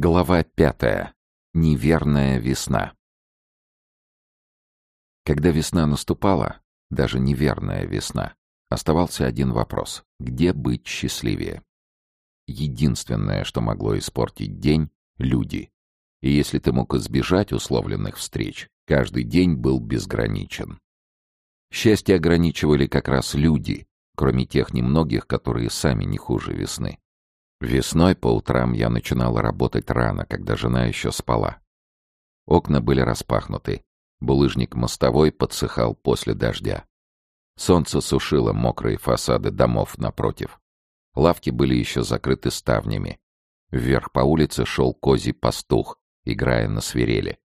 Глава пятая. Неверная весна. Когда весна наступала, даже неверная весна, оставался один вопрос — где быть счастливее? Единственное, что могло испортить день — люди. И если ты мог избежать условленных встреч, каждый день был безграничен. Счастье ограничивали как раз люди, кроме тех немногих, которые сами не хуже весны. Весной по утрам я начинала работать рано, когда жена еще спала. Окна были распахнуты. Булыжник мостовой подсыхал после дождя. Солнце сушило мокрые фасады домов напротив. Лавки были еще закрыты ставнями. Вверх по улице шел козий пастух, играя на свирели.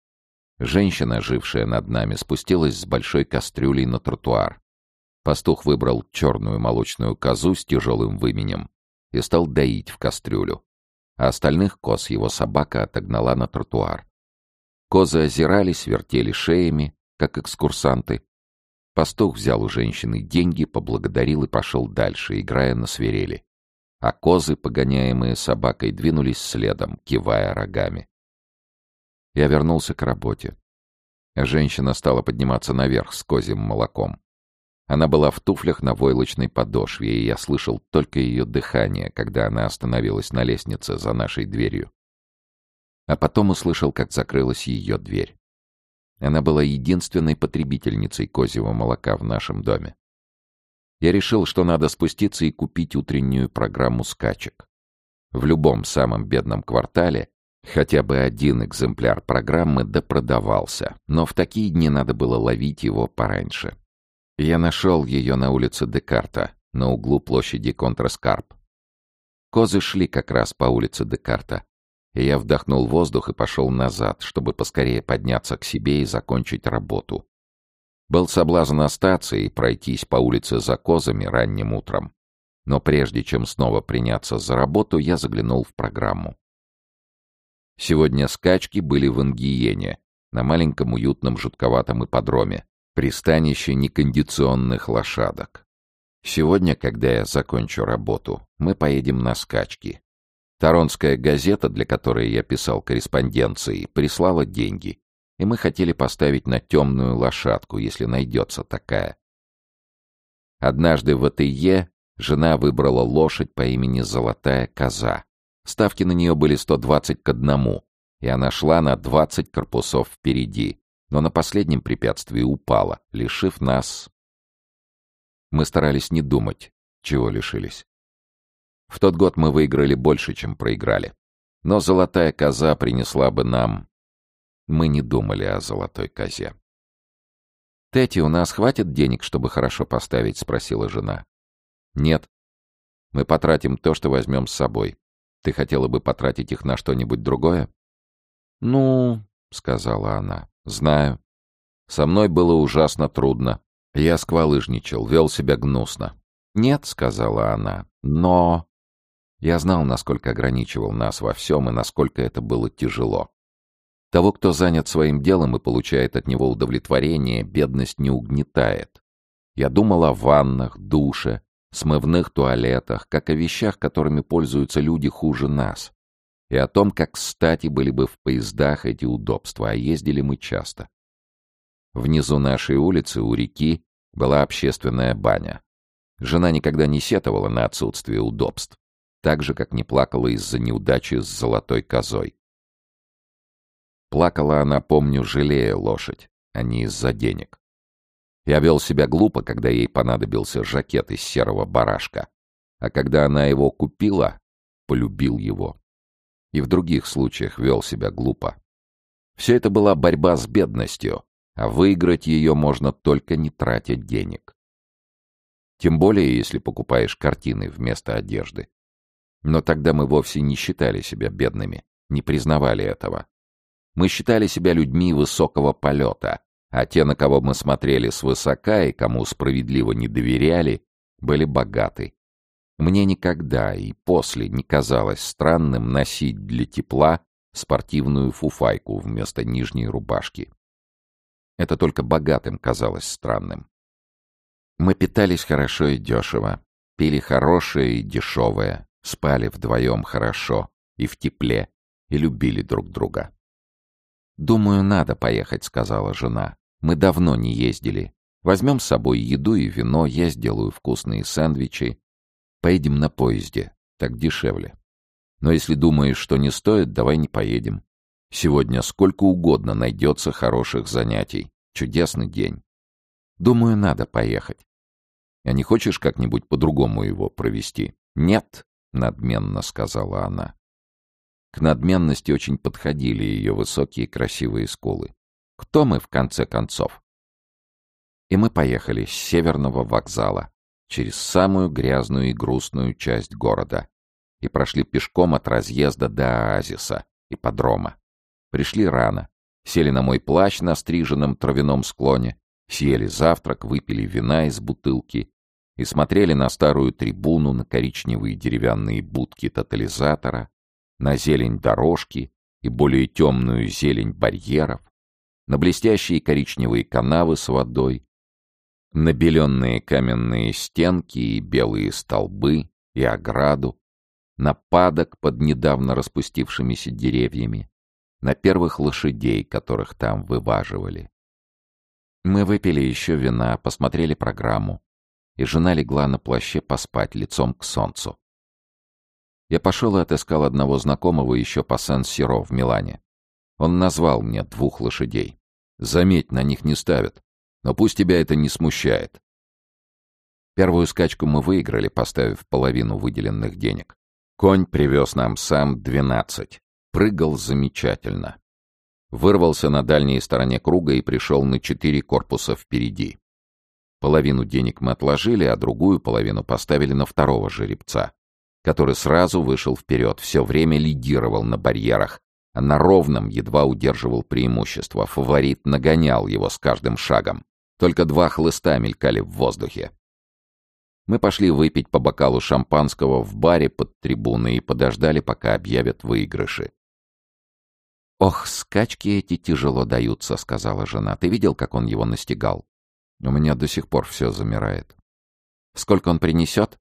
Женщина, жившая над нами, спустилась с большой кастрюлей на тротуар. Пастух выбрал черную молочную козу с тяжелым выменем и стал доить в кастрюлю, а остальных коз его собака отогнала на тротуар. Козы озирались, вертели шеями, как экскурсанты. Пастух взял у женщины деньги, поблагодарил и пошел дальше, играя на свирели. А козы, погоняемые собакой, двинулись следом, кивая рогами. Я вернулся к работе. Женщина стала подниматься наверх с козьим молоком. Она была в туфлях на войлочной подошве, и я слышал только ее дыхание, когда она остановилась на лестнице за нашей дверью. А потом услышал, как закрылась ее дверь. Она была единственной потребительницей козьего молока в нашем доме. Я решил, что надо спуститься и купить утреннюю программу скачек. В любом самом бедном квартале хотя бы один экземпляр программы допродавался, но в такие дни надо было ловить его пораньше. Я нашел ее на улице Декарта, на углу площади Контраскарп. Козы шли как раз по улице Декарта, и я вдохнул воздух и пошел назад, чтобы поскорее подняться к себе и закончить работу. Был соблазн остаться и пройтись по улице за козами ранним утром. Но прежде чем снова приняться за работу, я заглянул в программу. Сегодня скачки были в Ангиене, на маленьком уютном жутковатом ипподроме, пристанище некондиционных лошадок. Сегодня, когда я закончу работу, мы поедем на скачки. Торонская газета, для которой я писал корреспонденции, прислала деньги, и мы хотели поставить на темную лошадку, если найдется такая. Однажды в АТЕ жена выбрала лошадь по имени Золотая Коза. Ставки на нее были 120 к одному, и она шла на 20 корпусов впереди но на последнем препятствии упала, лишив нас... Мы старались не думать, чего лишились. В тот год мы выиграли больше, чем проиграли. Но золотая коза принесла бы нам... Мы не думали о золотой козе. «Тети, у нас хватит денег, чтобы хорошо поставить?» — спросила жена. «Нет. Мы потратим то, что возьмем с собой. Ты хотела бы потратить их на что-нибудь другое?» «Ну...» — сказала она. Знаю. Со мной было ужасно трудно. Я сквалыжничал, вел себя гнусно. «Нет», — сказала она, — «но...» Я знал, насколько ограничивал нас во всем и насколько это было тяжело. Того, кто занят своим делом и получает от него удовлетворение, бедность не угнетает. Я думал о ваннах, душе, смывных туалетах, как о вещах, которыми пользуются люди хуже нас и о том, как кстати были бы в поездах эти удобства, а ездили мы часто. Внизу нашей улицы, у реки, была общественная баня. Жена никогда не сетовала на отсутствие удобств, так же, как не плакала из-за неудачи с золотой козой. Плакала она, помню, жалея лошадь, а не из-за денег. Я вел себя глупо, когда ей понадобился жакет из серого барашка, а когда она его купила, полюбил его и в других случаях вел себя глупо. Все это была борьба с бедностью, а выиграть ее можно только не тратя денег. Тем более, если покупаешь картины вместо одежды. Но тогда мы вовсе не считали себя бедными, не признавали этого. Мы считали себя людьми высокого полета, а те, на кого мы смотрели свысока и кому справедливо не доверяли, были богаты мне никогда и после не казалось странным носить для тепла спортивную фуфайку вместо нижней рубашки. Это только богатым казалось странным. Мы питались хорошо и дешево, пили хорошее и дешевое, спали вдвоем хорошо и в тепле, и любили друг друга. «Думаю, надо поехать», — сказала жена. «Мы давно не ездили. Возьмем с собой еду и вино, я сделаю вкусные сэндвичи. Поедем на поезде, так дешевле. Но если думаешь, что не стоит, давай не поедем. Сегодня сколько угодно найдется хороших занятий. Чудесный день. Думаю, надо поехать. А не хочешь как-нибудь по-другому его провести? Нет, надменно сказала она. К надменности очень подходили ее высокие красивые скулы. Кто мы, в конце концов? И мы поехали с северного вокзала через самую грязную и грустную часть города и прошли пешком от разъезда до оазиса, и подрома. Пришли рано, сели на мой плащ на стриженном травяном склоне, съели завтрак, выпили вина из бутылки и смотрели на старую трибуну, на коричневые деревянные будки тотализатора, на зелень дорожки и более темную зелень барьеров, на блестящие коричневые канавы с водой, на беленные каменные стенки и белые столбы и ограду, на падок под недавно распустившимися деревьями, на первых лошадей, которых там вываживали. Мы выпили еще вина, посмотрели программу, и жена легла на плаще поспать лицом к солнцу. Я пошел и отыскал одного знакомого еще по Сен-Сиро в Милане. Он назвал мне двух лошадей. Заметь, на них не ставят. Но пусть тебя это не смущает. Первую скачку мы выиграли, поставив половину выделенных денег. Конь привез нам сам двенадцать. Прыгал замечательно. Вырвался на дальней стороне круга и пришел на четыре корпуса впереди. Половину денег мы отложили, а другую половину поставили на второго жеребца, который сразу вышел вперед, все время лидировал на барьерах, а на ровном едва удерживал преимущество. Фаворит нагонял его с каждым шагом. Только два хлыста мелькали в воздухе. Мы пошли выпить по бокалу шампанского в баре под трибуной и подождали, пока объявят выигрыши. «Ох, скачки эти тяжело даются», — сказала жена. «Ты видел, как он его настигал?» «У меня до сих пор все замирает». «Сколько он принесет?»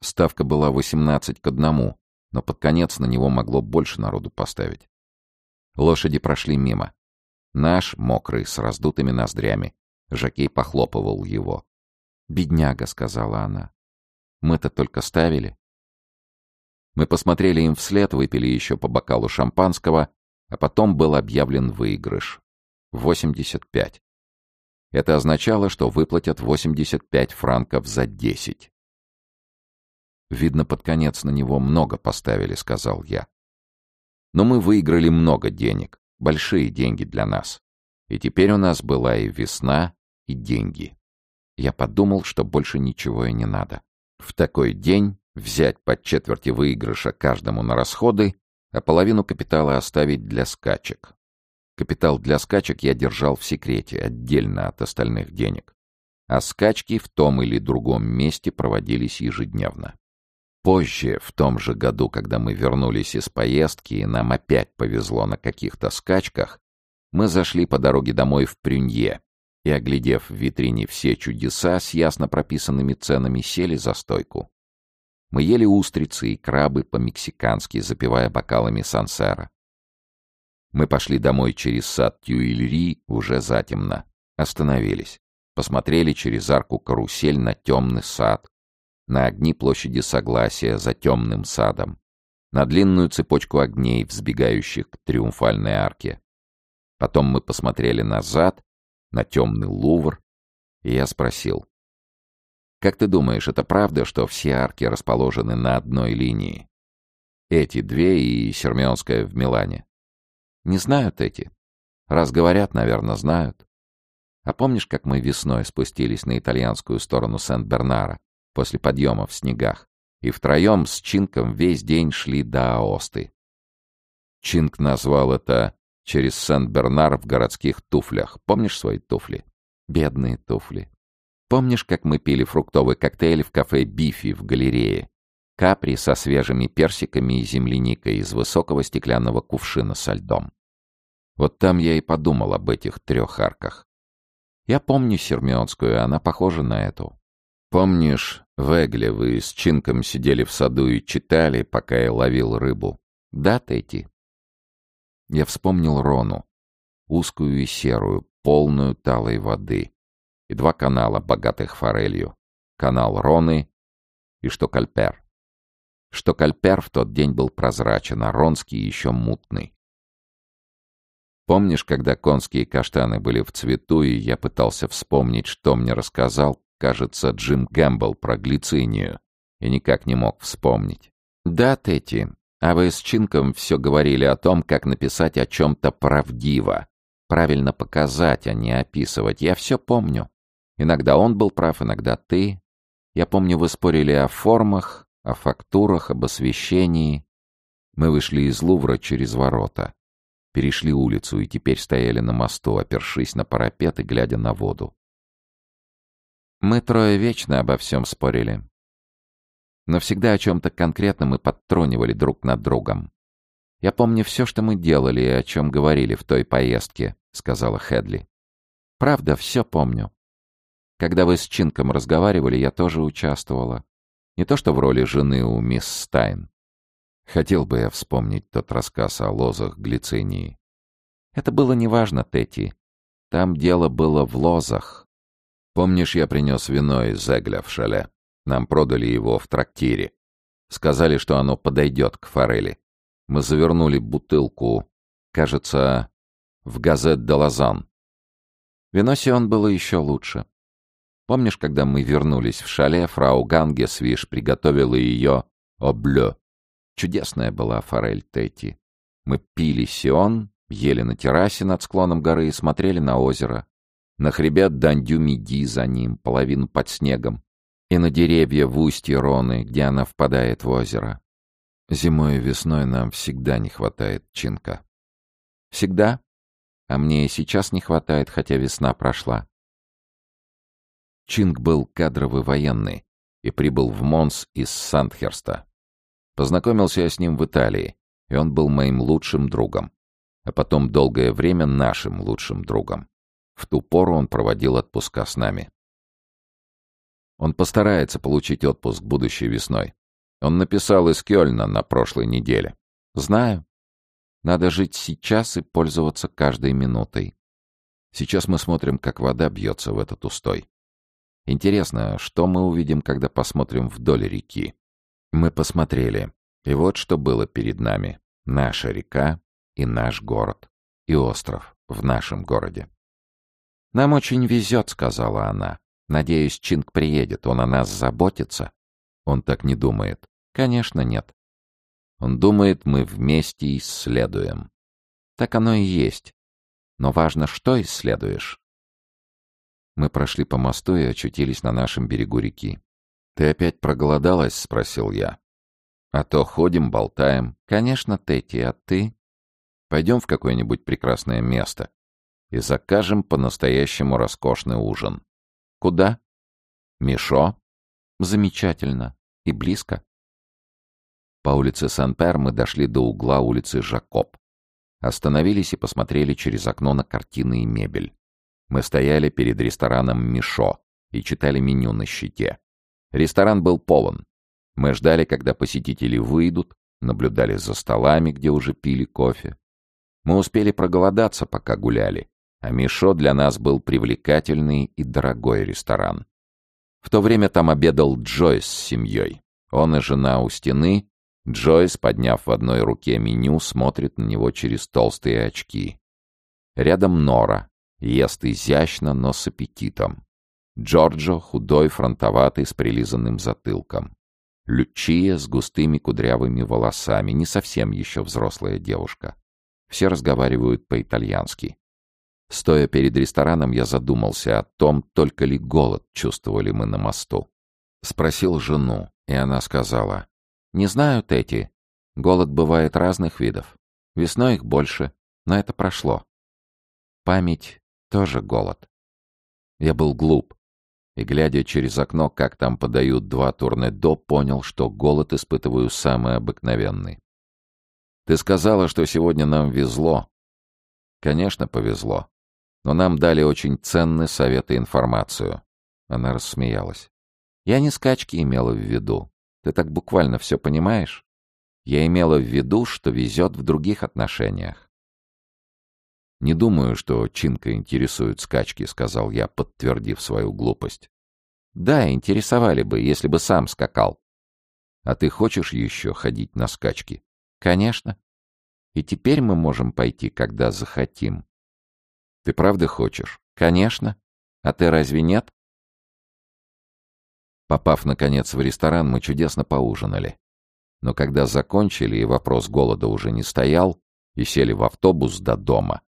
Ставка была восемнадцать к одному, но под конец на него могло больше народу поставить. Лошади прошли мимо. Наш, мокрый, с раздутыми ноздрями. Жакей похлопывал его. «Бедняга», — сказала она. «Мы-то только ставили». Мы посмотрели им вслед, выпили еще по бокалу шампанского, а потом был объявлен выигрыш. 85. Это означало, что выплатят 85 франков за 10. «Видно, под конец на него много поставили», — сказал я. «Но мы выиграли много денег, большие деньги для нас. И теперь у нас была и весна, и деньги». Я подумал, что больше ничего и не надо. В такой день взять по четверти выигрыша каждому на расходы, а половину капитала оставить для скачек. Капитал для скачек я держал в секрете, отдельно от остальных денег. А скачки в том или другом месте проводились ежедневно. Позже, в том же году, когда мы вернулись из поездки и нам опять повезло на каких-то скачках, мы зашли по дороге домой в Прюнье, и, оглядев в витрине все чудеса с ясно прописанными ценами, сели за стойку. Мы ели устрицы и крабы по-мексикански, запивая бокалами сансера. Мы пошли домой через сад Тюильри уже затемно. Остановились. Посмотрели через арку карусель на темный сад, на огни площади Согласия за темным садом, на длинную цепочку огней, взбегающих к триумфальной арке. Потом мы посмотрели назад на темный Лувр, и я спросил. «Как ты думаешь, это правда, что все арки расположены на одной линии? Эти две и Сермионская в Милане?» «Не знают эти. Раз говорят, наверное, знают. А помнишь, как мы весной спустились на итальянскую сторону Сент-Бернара после подъема в снегах, и втроем с Чинком весь день шли до Аосты?» Чинк назвал это через Сен-Бернар в городских туфлях. Помнишь свои туфли? Бедные туфли. Помнишь, как мы пили фруктовый коктейль в кафе «Бифи» в галерее? Капри со свежими персиками и земляникой из высокого стеклянного кувшина со льдом. Вот там я и подумал об этих трех арках. Я помню Сермионскую, она похожа на эту. Помнишь, в Эгле вы с Чинком сидели в саду и читали, пока я ловил рыбу? Да, Тейти? Я вспомнил Рону, узкую и серую, полную талой воды, и два канала, богатых форелью. Канал Роны и Штокальпер. Штокальпер в тот день был прозрачен, а Ронский еще мутный. Помнишь, когда конские каштаны были в цвету, и я пытался вспомнить, что мне рассказал, кажется, Джим Гэмбл про глицинию, и никак не мог вспомнить. Да, Тетти, а вы с Чинком все говорили о том, как написать о чем-то правдиво. Правильно показать, а не описывать. Я все помню. Иногда он был прав, иногда ты. Я помню, вы спорили о формах, о фактурах, об освещении. Мы вышли из Лувра через ворота. Перешли улицу и теперь стояли на мосту, опершись на парапет и глядя на воду. Мы трое вечно обо всем спорили. Но всегда о чем-то конкретном мы подтрунивали друг над другом. «Я помню все, что мы делали и о чем говорили в той поездке», — сказала Хедли. «Правда, все помню. Когда вы с Чинком разговаривали, я тоже участвовала. Не то что в роли жены у мисс Стайн. Хотел бы я вспомнить тот рассказ о лозах глицинии. Это было неважно, Тетти. Там дело было в лозах. Помнишь, я принес вино из Зегля в шале? Нам продали его в трактире. Сказали, что оно подойдет к форели. Мы завернули бутылку, кажется, в газет де Лазан. Вино Сион было еще лучше. Помнишь, когда мы вернулись в шале, фрау Гангесвиш приготовила ее «Облё». Чудесная была форель Тетти. Мы пили Сион, ели на террасе над склоном горы и смотрели на озеро. На хребет Дандю-Миди за ним, половину под снегом и на деревья в устье Роны, где она впадает в озеро. Зимой и весной нам всегда не хватает чинка. Всегда? А мне и сейчас не хватает, хотя весна прошла. Чинг был кадровый военный и прибыл в Монс из Сандхерста. Познакомился я с ним в Италии, и он был моим лучшим другом, а потом долгое время нашим лучшим другом. В ту пору он проводил отпуска с нами. Он постарается получить отпуск будущей весной. Он написал из Кёльна на прошлой неделе. Знаю. Надо жить сейчас и пользоваться каждой минутой. Сейчас мы смотрим, как вода бьется в этот устой. Интересно, что мы увидим, когда посмотрим вдоль реки? Мы посмотрели. И вот что было перед нами. Наша река и наш город. И остров в нашем городе. «Нам очень везет», — сказала она. Надеюсь, Чинг приедет, он о нас заботится. Он так не думает. Конечно, нет. Он думает, мы вместе исследуем. Так оно и есть. Но важно, что исследуешь. Мы прошли по мосту и очутились на нашем берегу реки. «Ты опять проголодалась?» — спросил я. «А то ходим, болтаем. Конечно, Тетти, а ты?» «Пойдем в какое-нибудь прекрасное место и закажем по-настоящему роскошный ужин. Куда? Мишо? Замечательно. И близко. По улице Сан-Пер мы дошли до угла улицы Жакоб. Остановились и посмотрели через окно на картины и мебель. Мы стояли перед рестораном Мишо и читали меню на щите. Ресторан был полон. Мы ждали, когда посетители выйдут, наблюдали за столами, где уже пили кофе. Мы успели проголодаться, пока гуляли, а Мишо для нас был привлекательный и дорогой ресторан. В то время там обедал Джойс с семьей. Он и жена у стены. Джойс, подняв в одной руке меню, смотрит на него через толстые очки. Рядом Нора. Ест изящно, но с аппетитом. Джорджо, худой, фронтоватый, с прилизанным затылком. Лючия с густыми кудрявыми волосами, не совсем еще взрослая девушка. Все разговаривают по-итальянски. Стоя перед рестораном, я задумался о том, только ли голод чувствовали мы на мосту. Спросил жену, и она сказала, «Не знаю, Тети. Голод бывает разных видов. Весной их больше, но это прошло. Память — тоже голод». Я был глуп, и, глядя через окно, как там подают два турне-до, понял, что голод испытываю самый обыкновенный. «Ты сказала, что сегодня нам везло». «Конечно, повезло. Но нам дали очень ценный совет и информацию. Она рассмеялась. Я не скачки имела в виду. Ты так буквально все понимаешь? Я имела в виду, что везет в других отношениях. «Не думаю, что Чинка интересует скачки», — сказал я, подтвердив свою глупость. «Да, интересовали бы, если бы сам скакал». «А ты хочешь еще ходить на скачки?» «Конечно. И теперь мы можем пойти, когда захотим». «Ты правда хочешь?» «Конечно. А ты разве нет?» Попав, наконец, в ресторан, мы чудесно поужинали. Но когда закончили, и вопрос голода уже не стоял, и сели в автобус до дома,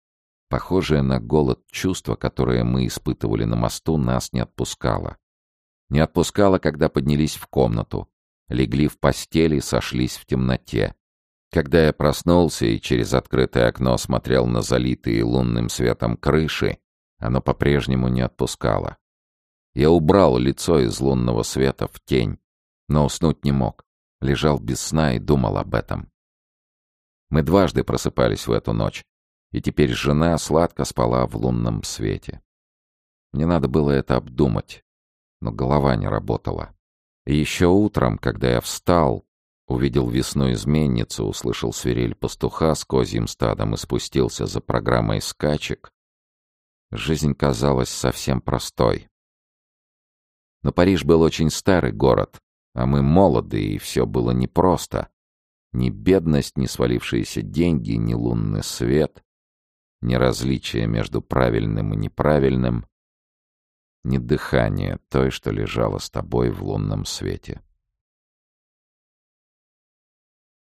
похожее на голод чувство, которое мы испытывали на мосту, нас не отпускало. Не отпускало, когда поднялись в комнату, легли в постели сошлись в темноте. Когда я проснулся и через открытое окно смотрел на залитые лунным светом крыши, оно по-прежнему не отпускало. Я убрал лицо из лунного света в тень, но уснуть не мог. Лежал без сна и думал об этом. Мы дважды просыпались в эту ночь, и теперь жена сладко спала в лунном свете. Мне надо было это обдумать, но голова не работала. И еще утром, когда я встал, увидел весну изменницу, услышал свирель пастуха с козьим стадом и спустился за программой скачек, жизнь казалась совсем простой. Но Париж был очень старый город, а мы молоды, и все было непросто. Ни бедность, ни свалившиеся деньги, ни лунный свет, ни различия между правильным и неправильным, ни дыхание той, что лежало с тобой в лунном свете.